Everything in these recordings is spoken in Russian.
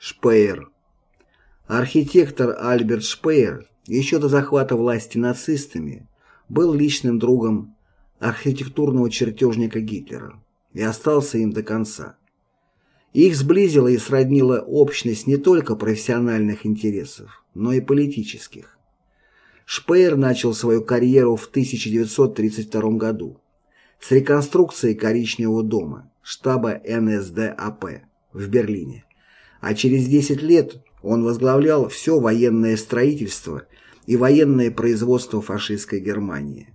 Шпеер. Архитектор Альберт Шпеер еще до захвата власти нацистами был личным другом архитектурного чертежника Гитлера и остался им до конца. Их сблизила и сроднила общность не только профессиональных интересов, но и политических. Шпеер начал свою карьеру в 1932 году с реконструкции Коричневого дома, штаба НСДАП в Берлине а через 10 лет он возглавлял все военное строительство и военное производство фашистской Германии.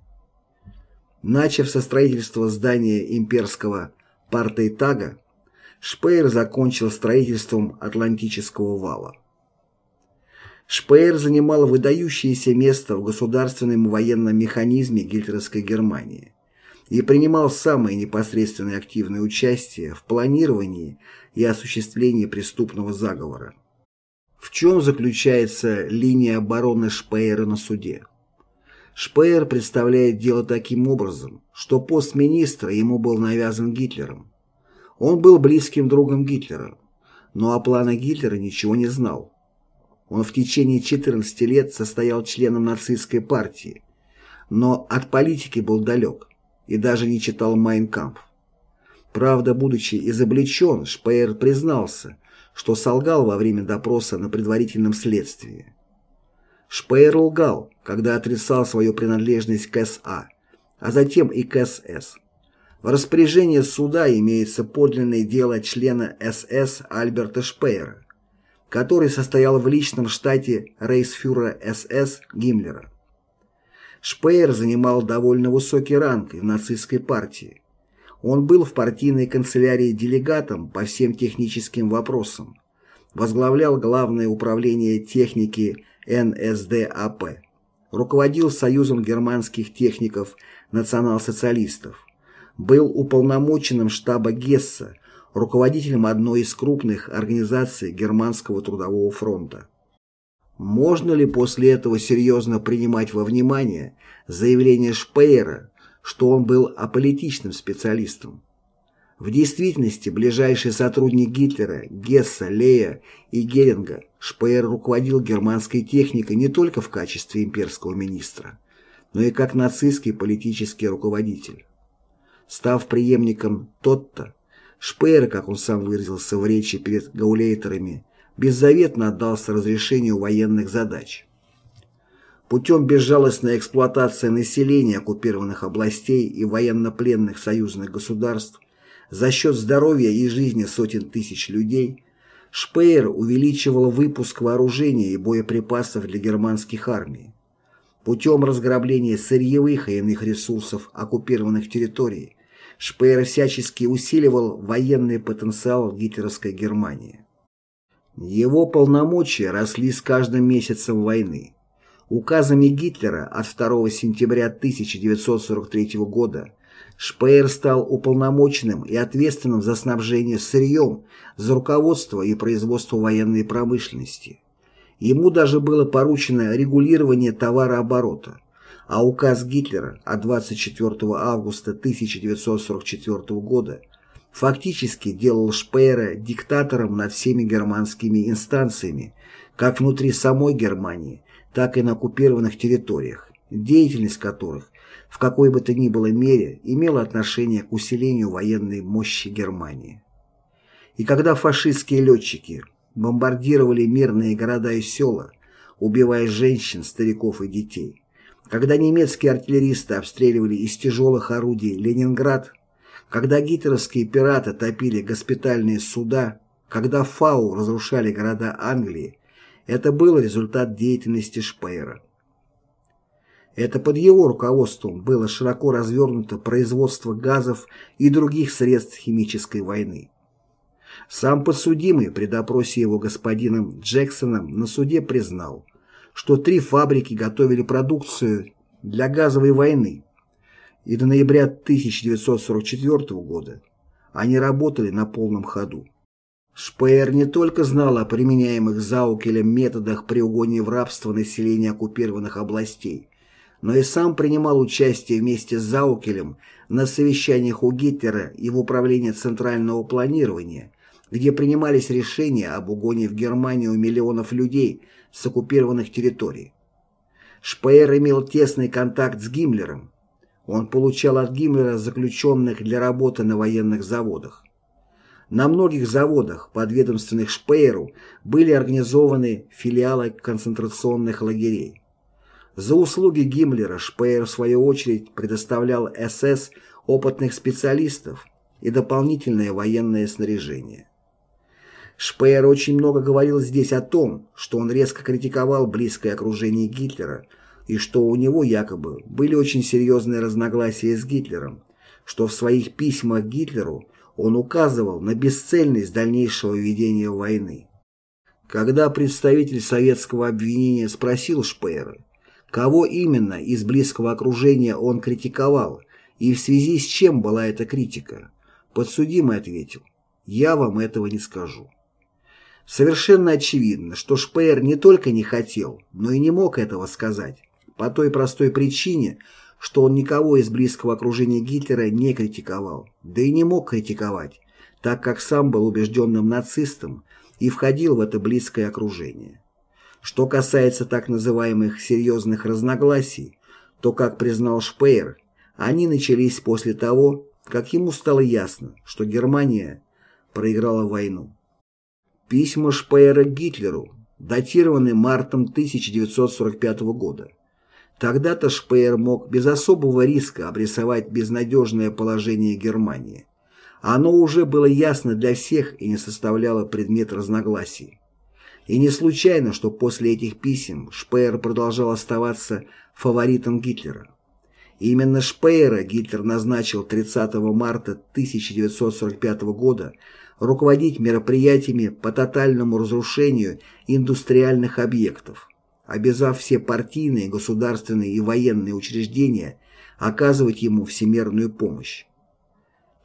Начав со строительства здания имперского Партейтага, Шпеер закончил строительством Атлантического вала. Шпеер занимал выдающееся место в государственном военном механизме гитлеровской Германии и принимал самое непосредственное активное участие в планировании и осуществлении преступного заговора. В чем заключается линия обороны Шпеера на суде? Шпеер представляет дело таким образом, что пост министра ему был навязан Гитлером. Он был близким другом Гитлера, но о планах Гитлера ничего не знал. Он в течение 14 лет состоял членом нацистской партии, но от политики был далек и даже не читал «Майнкамп». Правда, будучи изобличен, Шпеер признался, что солгал во время допроса на предварительном следствии. Шпеер лгал, когда отрицал свою принадлежность к СА, а затем и к СС. В распоряжении суда имеется подлинное дело члена СС Альберта Шпеера, который состоял в личном штате рейхсфюрера СС Гиммлера. Шпеер занимал довольно высокий ранг в нацистской партии, он был в партийной канцелярии делегатом по всем техническим вопросам, возглавлял Главное управление техники НСДАП, руководил Союзом германских техников-национал-социалистов, был уполномоченным штаба Гесса, руководителем одной из крупных организаций Германского трудового фронта. Можно ли после этого серьезно принимать во внимание заявление Шпеера, что он был аполитичным специалистом. В действительности ближайший сотрудник Гитлера, Гесса, Лея и Геринга, Шпеер руководил германской техникой не только в качестве имперского министра, но и как нацистский политический руководитель. Став преемником Тотта, Шпеер, как он сам выразился в речи перед гаулейтерами, беззаветно отдался разрешению военных задач путем безжалостной эксплуатации населения оккупированных областей и военнопленных союзных государств за счет здоровья и жизни сотен тысяч людей, Шпеер увеличивал выпуск вооружения и боеприпасов для германских армий. Путем разграбления сырьевых и иных ресурсов оккупированных территорий Шпеер всячески усиливал военный потенциал гитлеровской Германии. Его полномочия росли с каждым месяцем войны. Указами Гитлера от 2 сентября 1943 года Шпеер стал уполномоченным и ответственным за снабжение сырьем, за руководство и производство военной промышленности. Ему даже было поручено регулирование товарооборота, а указ Гитлера от 24 августа 1944 года фактически делал Шпеера диктатором над всеми германскими инстанциями, как внутри самой Германии, так и на оккупированных территориях, деятельность которых в какой бы то ни было мере имела отношение к усилению военной мощи Германии. И когда фашистские летчики бомбардировали мирные города и села, убивая женщин, стариков и детей, когда немецкие артиллеристы обстреливали из тяжелых орудий Ленинград, когда гитлеровские пираты топили госпитальные суда, когда фау разрушали города Англии, это был результат деятельности Шпеера. Это под его руководством было широко развернуто производство газов и других средств химической войны. Сам подсудимый при допросе его господином Джексоном на суде признал, что три фабрики готовили продукцию для газовой войны, и до ноября 1944 года они работали на полном ходу. Шпеер не только знал о применяемых Заукелем методах при угоне в рабство населения оккупированных областей, но и сам принимал участие вместе с Заукелем на совещаниях у Гитлера и в Управлении Центрального планирования, где принимались решения об угоне в Германию миллионов людей с оккупированных территорий. Шпеер имел тесный контакт с Гиммлером. Он получал от Гиммлера заключенных для работы на военных заводах. На многих заводах, подведомственных Шпееру, были организованы филиалы концентрационных лагерей. За услуги Гиммлера Шпеер в свою очередь предоставлял СС опытных специалистов и дополнительное военное снаряжение. Шпеер очень много говорил здесь о том, что он резко критиковал близкое окружение Гитлера и что у него якобы были очень серьезные разногласия с Гитлером, что в своих письмах Гитлеру он указывал на бесцельность дальнейшего ведения войны. Когда представитель советского обвинения спросил Шпеера, Кого именно из близкого окружения он критиковал и в связи с чем была эта критика? Подсудимый ответил, я вам этого не скажу. Совершенно очевидно, что Шпеер не только не хотел, но и не мог этого сказать, по той простой причине, что он никого из близкого окружения Гитлера не критиковал, да и не мог критиковать, так как сам был убежденным нацистом и входил в это близкое окружение. Что касается так называемых серьезных разногласий, то, как признал Шпеер, они начались после того, как ему стало ясно, что Германия проиграла войну. Письма Шпеера Гитлеру датированы мартом 1945 года. Тогда-то Шпеер мог без особого риска обрисовать безнадежное положение Германии. Оно уже было ясно для всех и не составляло предмет разногласий. И не случайно, что после этих писем Шпеер продолжал оставаться фаворитом Гитлера. именно Шпеера Гитлер назначил 30 марта 1945 года руководить мероприятиями по тотальному разрушению индустриальных объектов, обязав все партийные, государственные и военные учреждения оказывать ему всемирную помощь.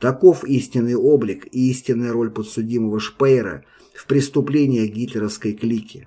Таков истинный облик и истинная роль подсудимого Шпеера – в преступлениях гитлеровской клики.